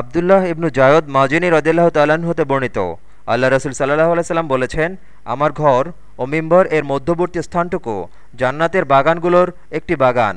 আবদুল্লাহ ইবনু জায়দ মাজিনী রদিল্লাহ তালান হতে বর্ণিত। আল্লাহ রসুল সাল্লাহ আলাইসাল্লাম বলেছেন, আমার ঘর ও মিম্বর এর মধ্যবর্তী স্থানটুকু জান্নাতের বাগানগুলোর একটি বাগান।